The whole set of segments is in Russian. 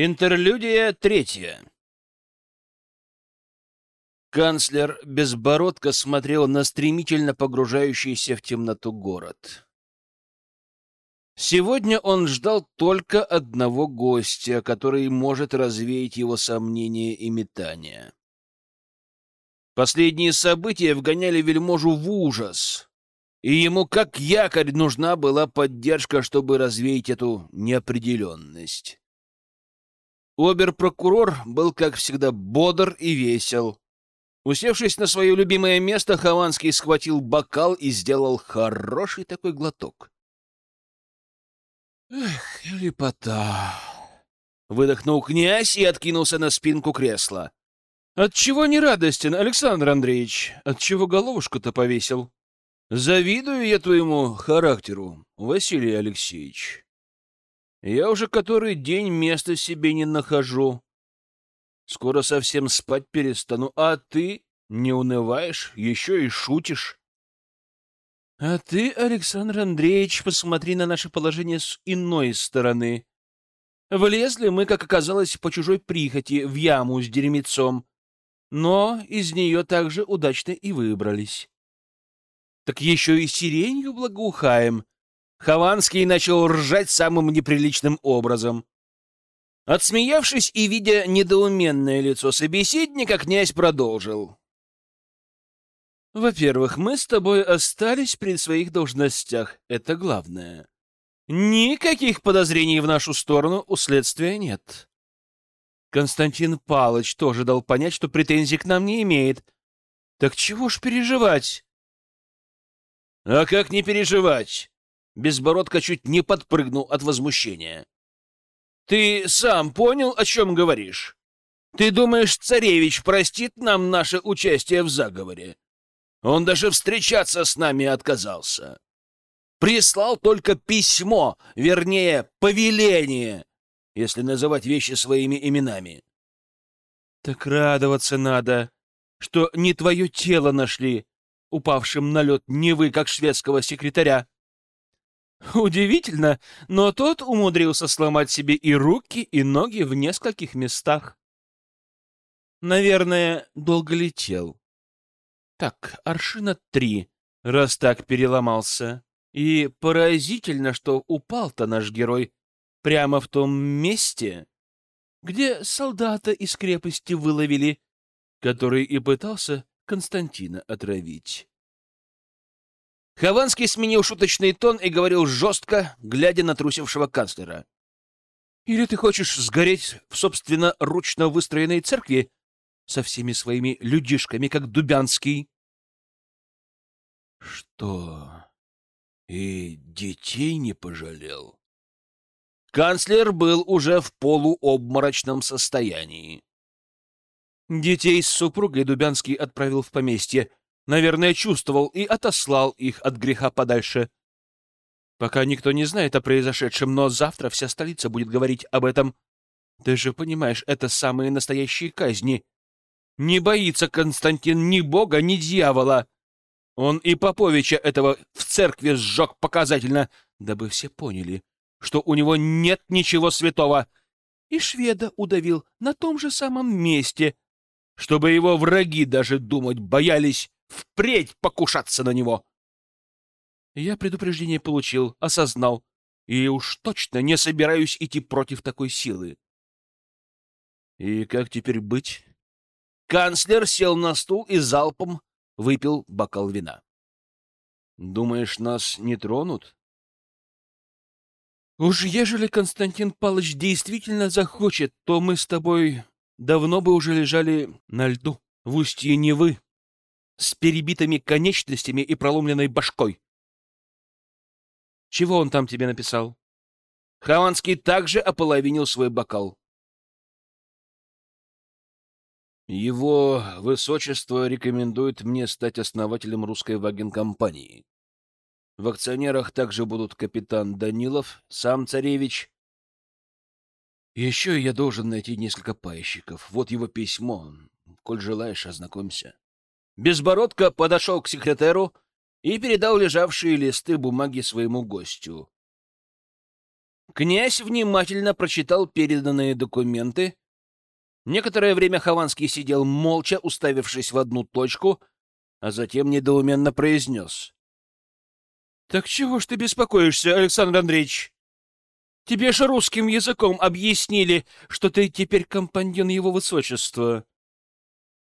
Интерлюдия третья. Канцлер безбородко смотрел на стремительно погружающийся в темноту город. Сегодня он ждал только одного гостя, который может развеять его сомнения и метания. Последние события вгоняли вельможу в ужас, и ему как якорь нужна была поддержка, чтобы развеять эту неопределенность. Обер-прокурор был, как всегда, бодр и весел. Усевшись на свое любимое место, Хованский схватил бокал и сделал хороший такой глоток. «Эх, лепота!» — выдохнул князь и откинулся на спинку кресла. «Отчего не радостен, Александр Андреевич? Отчего головушку-то повесил?» «Завидую я твоему характеру, Василий Алексеевич. Я уже который день места себе не нахожу. Скоро совсем спать перестану, а ты не унываешь, еще и шутишь. А ты, Александр Андреевич, посмотри на наше положение с иной стороны. Влезли мы, как оказалось, по чужой прихоти в яму с дерьмецом, но из нее также удачно и выбрались. Так еще и сиренью благоухаем — Хованский начал ржать самым неприличным образом. Отсмеявшись и видя недоуменное лицо собеседника, князь продолжил. «Во-первых, мы с тобой остались при своих должностях. Это главное. Никаких подозрений в нашу сторону у следствия нет. Константин Палыч тоже дал понять, что претензий к нам не имеет. Так чего ж переживать?» «А как не переживать?» Безбородко чуть не подпрыгнул от возмущения. «Ты сам понял, о чем говоришь? Ты думаешь, царевич простит нам наше участие в заговоре? Он даже встречаться с нами отказался. Прислал только письмо, вернее, повеление, если называть вещи своими именами. Так радоваться надо, что не твое тело нашли, упавшим на лед Невы, как шведского секретаря. Удивительно, но тот умудрился сломать себе и руки, и ноги в нескольких местах. Наверное, долго летел. Так, аршина три, раз так переломался. И поразительно, что упал-то наш герой прямо в том месте, где солдата из крепости выловили, который и пытался Константина отравить. Хованский сменил шуточный тон и говорил жестко, глядя на трусившего канцлера. «Или ты хочешь сгореть в, собственно, ручно выстроенной церкви со всеми своими людишками, как Дубянский?» «Что? И детей не пожалел?» Канцлер был уже в полуобморочном состоянии. Детей с супругой Дубянский отправил в поместье, Наверное, чувствовал и отослал их от греха подальше. Пока никто не знает о произошедшем, но завтра вся столица будет говорить об этом. Ты же понимаешь, это самые настоящие казни. Не боится Константин ни бога, ни дьявола. Он и Поповича этого в церкви сжег показательно, дабы все поняли, что у него нет ничего святого. И шведа удавил на том же самом месте, чтобы его враги даже думать боялись впредь покушаться на него. Я предупреждение получил, осознал, и уж точно не собираюсь идти против такой силы. И как теперь быть? Канцлер сел на стул и залпом выпил бокал вина. Думаешь, нас не тронут? Уж ежели Константин Павлович действительно захочет, то мы с тобой давно бы уже лежали на льду в устье Невы с перебитыми конечностями и проломленной башкой. Чего он там тебе написал? Хованский также ополовинил свой бокал. Его высочество рекомендует мне стать основателем русской вагенкомпании. В акционерах также будут капитан Данилов, сам царевич. Еще я должен найти несколько пайщиков. Вот его письмо. Коль желаешь, ознакомься. Безбородко подошел к секретеру и передал лежавшие листы бумаги своему гостю. Князь внимательно прочитал переданные документы. Некоторое время Хованский сидел молча, уставившись в одну точку, а затем недоуменно произнес. — Так чего ж ты беспокоишься, Александр Андреевич? Тебе же русским языком объяснили, что ты теперь компаньон его высочества.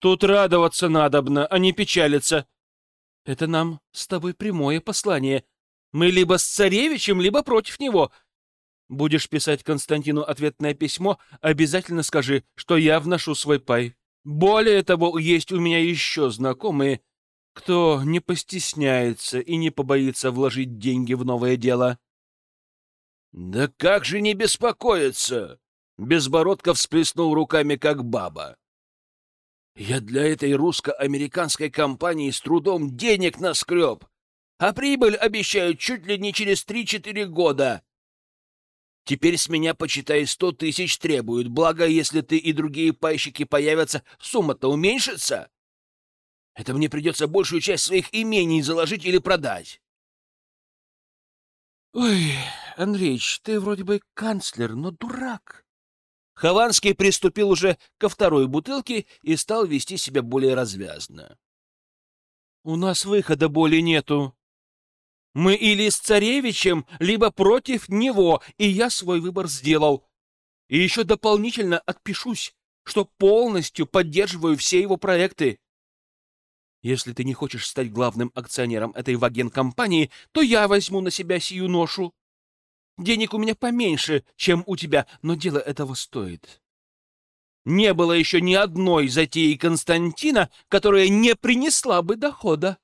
Тут радоваться надобно, а не печалиться. Это нам с тобой прямое послание. Мы либо с царевичем, либо против него. Будешь писать Константину ответное письмо, обязательно скажи, что я вношу свой пай. Более того, есть у меня еще знакомые, кто не постесняется и не побоится вложить деньги в новое дело. — Да как же не беспокоиться? Безбородко всплеснул руками, как баба. Я для этой русско-американской компании с трудом денег наскреб, а прибыль обещают чуть ли не через три-четыре года. Теперь с меня, почитай, сто тысяч требуют, благо, если ты и другие пайщики появятся, сумма-то уменьшится. Это мне придется большую часть своих имений заложить или продать. Ой, Андреич, ты вроде бы канцлер, но дурак. Хованский приступил уже ко второй бутылке и стал вести себя более развязно. «У нас выхода более нету. Мы или с царевичем, либо против него, и я свой выбор сделал. И еще дополнительно отпишусь, что полностью поддерживаю все его проекты. Если ты не хочешь стать главным акционером этой ваген-компании, то я возьму на себя сию ношу. Денег у меня поменьше, чем у тебя, но дело этого стоит. Не было еще ни одной затеи Константина, которая не принесла бы дохода.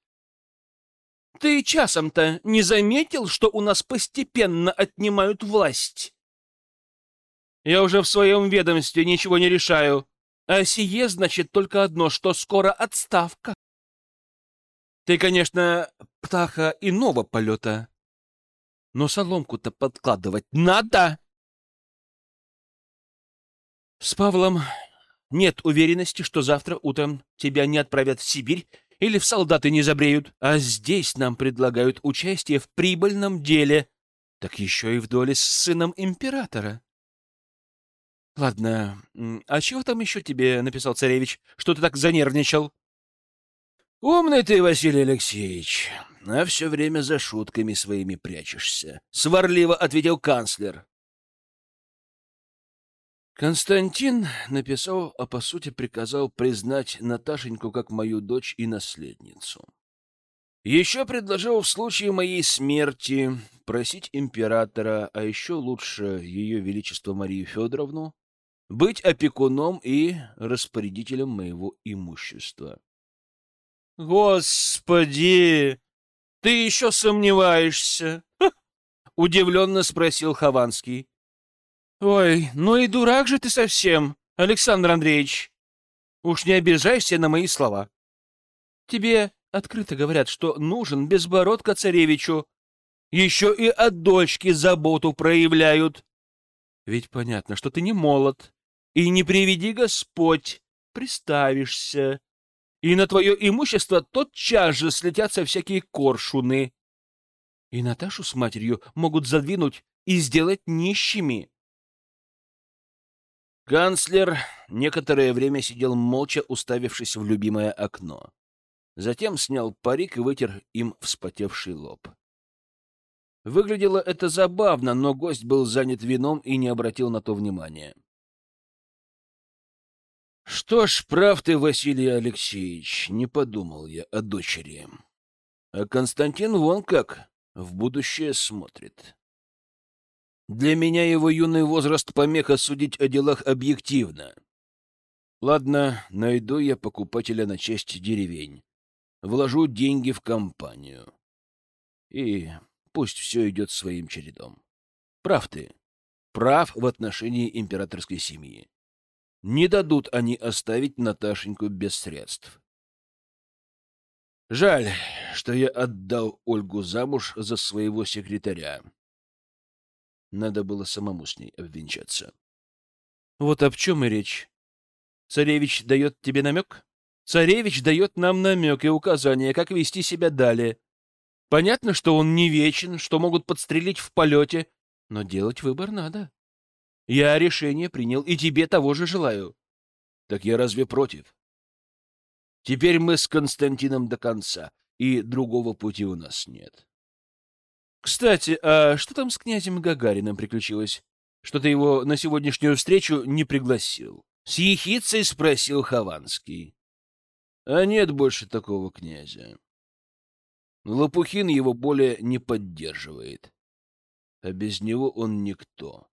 Ты часом-то не заметил, что у нас постепенно отнимают власть? Я уже в своем ведомстве ничего не решаю, а сие значит только одно, что скоро отставка. Ты, конечно, птаха иного полета, но соломку-то подкладывать надо. С Павлом нет уверенности, что завтра утром тебя не отправят в Сибирь или в солдаты не забреют, а здесь нам предлагают участие в прибыльном деле, так еще и в доле с сыном императора. Ладно, а чего там еще тебе написал царевич, что ты так занервничал? Умный ты, Василий Алексеевич а все время за шутками своими прячешься», — сварливо ответил канцлер. Константин написал, а по сути приказал признать Наташеньку как мою дочь и наследницу. Еще предложил в случае моей смерти просить императора, а еще лучше ее величество Марию Федоровну, быть опекуном и распорядителем моего имущества. «Господи!» Ты еще сомневаешься? Удивленно спросил Хованский. Ой, ну и дурак же ты совсем, Александр Андреевич. Уж не обижайся на мои слова. Тебе открыто говорят, что нужен безбородка царевичу. Еще и от дочки заботу проявляют. Ведь понятно, что ты не молод, и не приведи Господь, приставишься и на твое имущество тотчас же слетятся всякие коршуны. И Наташу с матерью могут задвинуть и сделать нищими. Канцлер некоторое время сидел молча, уставившись в любимое окно. Затем снял парик и вытер им вспотевший лоб. Выглядело это забавно, но гость был занят вином и не обратил на то внимания. Что ж, прав ты, Василий Алексеевич, не подумал я о дочери. А Константин вон как в будущее смотрит. Для меня его юный возраст помеха судить о делах объективно. Ладно, найду я покупателя на часть деревень. Вложу деньги в компанию. И пусть все идет своим чередом. Прав ты. Прав в отношении императорской семьи. Не дадут они оставить Наташеньку без средств. Жаль, что я отдал Ольгу замуж за своего секретаря. Надо было самому с ней обвенчаться. Вот об чем и речь. Царевич дает тебе намек? Царевич дает нам намек и указания, как вести себя далее. Понятно, что он не вечен, что могут подстрелить в полете, Но делать выбор надо. Я решение принял, и тебе того же желаю. Так я разве против? Теперь мы с Константином до конца, и другого пути у нас нет. Кстати, а что там с князем Гагарином приключилось? Что ты его на сегодняшнюю встречу не пригласил? С ехицей спросил Хованский. А нет больше такого князя. Лопухин его более не поддерживает. А без него он никто.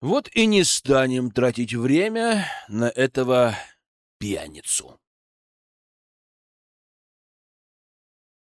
Вот и не станем тратить время на этого пьяницу.